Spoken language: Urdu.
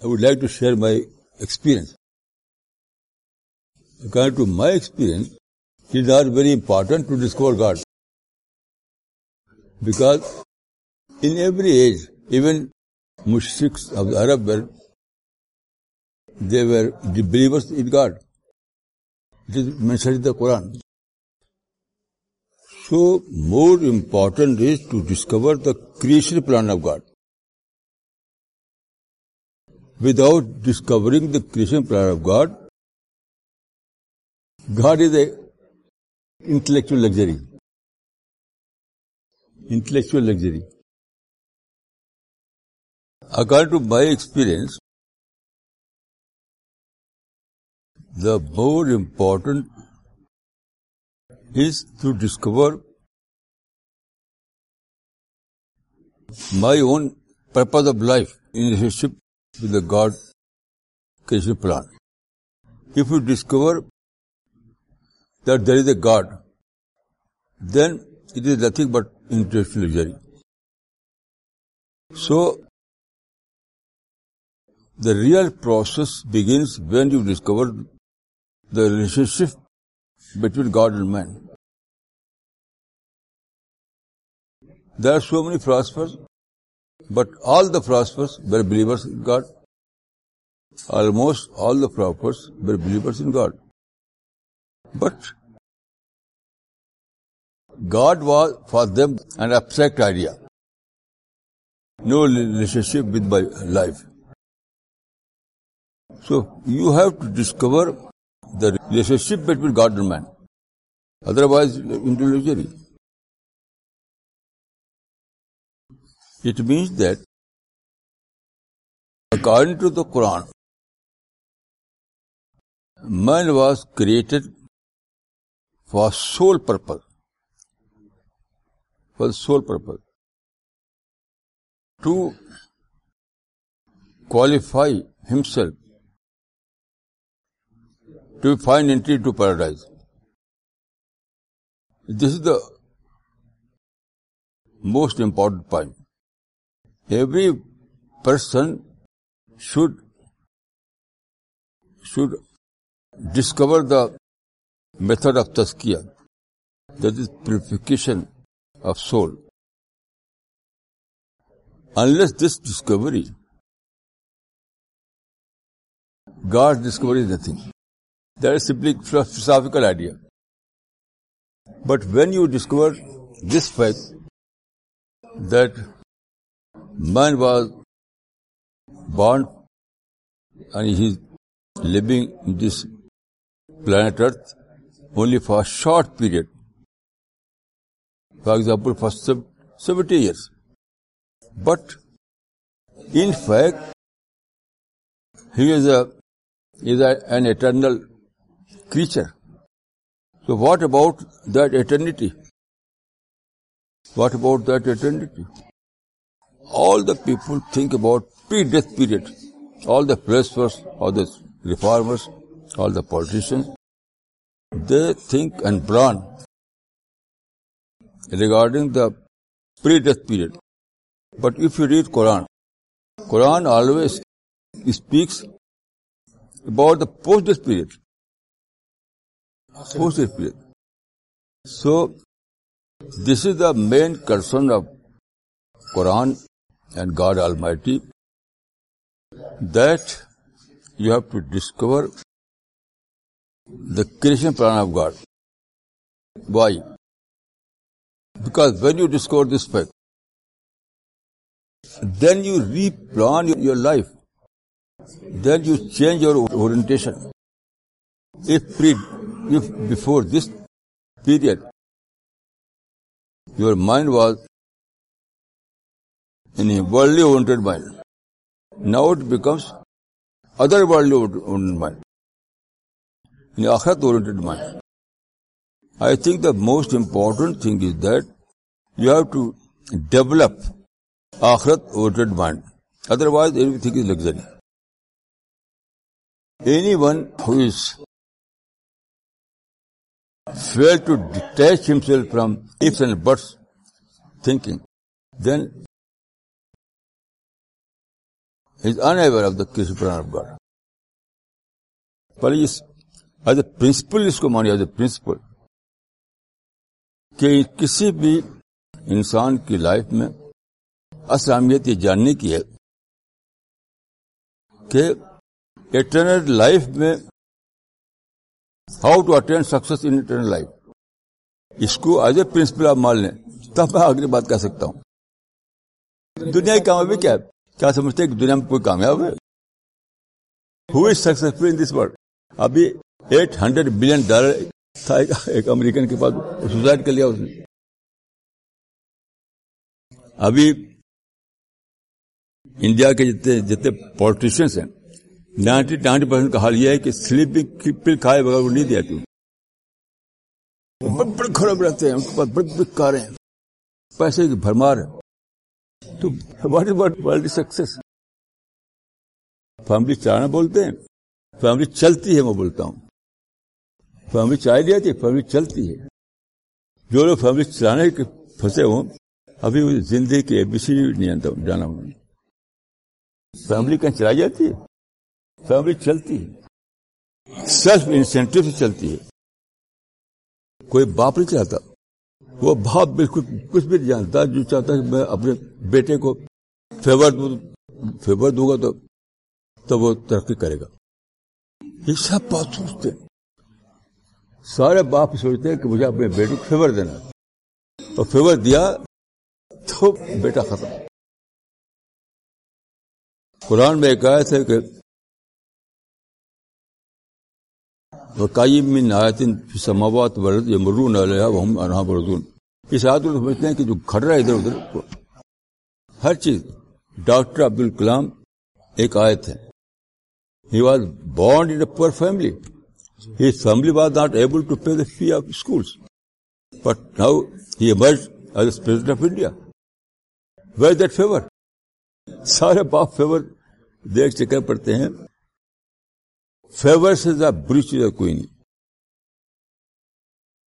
I would like to share my experience according to my experience آج very important to discover God back any age evens Arab they were believers God mention Quran so more important to discover the crowd without discovering the creation plan of God. God is a intellectual luxury. Intellectual luxury. According to my experience, the more important is to discover my own purpose of life in relationship the God کی شان if you discover there is the God then it is nothing but industry so the real process begins when you discover the relationship between God and man there are so many philosopher but all the philosopher very believer God Almost all the prophets were believers in God. But God was for them an abstract idea. No relationship with my life. So you have to discover the relationship between God and man. Otherwise, into luxury. It means that according to the Quran, Man was created for sole purpose. For sole purpose. To qualify himself to find entry to paradise. This is the most important point. Every person should discover the method of تسکیا purification of soul once this discovery God discovery nothing that is simply philosophical idea but when you discover this peace then was bond and has lag in this planet Earth only for a short period. For example, for 70 years. But in fact, he is an eternal creature. So what about that eternity? What about that eternity? All the people think about pre-death period. All the philosophers or the reformers all the politicians, they think and plan regarding the pre-death period. But if you read Quran always speaks about the post-death period. Post-death period. So, this is the main concern of Quran and God Almighty, that you have to discover the creation plan of God. Why? Because when you discover this fact, then you replan your life. Then you change your orientation. If before this period, your mind was in a worldly oriented mind, now it becomes other worldly oriented mind. یعنی آخرت اور most important thing is that you have to develop آخرت mind otherwise everything is luxury anyone who is fail to detach himself from ifs and buts thinking then is off the grid پر ایز اے پرنسپل اس کو مانی ایز اے پرنسپل کہ کسی بھی انسان کی لائف میں اصل یہ جاننے کی ہے کہ اٹرنل لائف میں how to attain six internal life اس کو ایز اے پرنسپل آپ مان لیں تب میں آگے بات کہہ سکتا ہوں دنیا کی کامیابی کیا ہے کیا سمجھتے ہیں کہ دنیا میں کوئی کامیاب ہے ان دس ابھی ایٹ ہنڈریڈ بلین ڈالر تھا ایک امریکن کے پاس سوسائڈ کر لیا اس نے ابھی انڈیا کے جتنے جتنے پالیٹیشینس ہیں نائنٹی نائنٹی پرسینٹ کا حال یہ ہے کہ سلیپنگ کی پل کھائے بغیر وہ نہیں دیا کیوں بڑے بڑے رہتے ہیں ان کے پاس بڑے کاریں ہیں پیسے کی بھرمار ہے تو what what is success family چلانا بولتے ہیں فیملی چلتی ہے میں بولتا ہوں فیملی چلائی دی جاتی ہے فیملی چلتی ہے جو لوگ فیملی چلانے کے پھنسے ہوں ابھی زندگی کے بی سی نہیں جانا فیملی کہیں چلائی جاتی ہے فیملی چلتی ہے سیلف انسینٹو سے چلتی ہے کوئی باپ نہیں چاہتا وہ باپ بالکل کچھ بھی نہیں جانتا جو چاہتا میں اپنے بیٹے کو فیور فیور دوں دوں گا تو, تو وہ ترقی کرے گا یہ سب بات سوچتے ہیں سارے باپ سوچتے ہیں کہ مجھے اپنے بیٹے کو فیور دینا اور فیور دیا تو بیٹا ختم قرآن میں ایک آیت ہے کہ آیت سماوات ورد علیہ اس کو سمجھتے ہیں کہ جو رہا ہے ادھر ادھر ہر چیز ڈاکٹر عبد الکلام ایک آیت ہے poor family His family was not able to pay the fee of schools. But now he emerged as a president of India. Where is that favor? سارے باپ فیور دیکھ چکر پڑتے ہیں فیور سے زیادہ بری چیز کوئی نہیں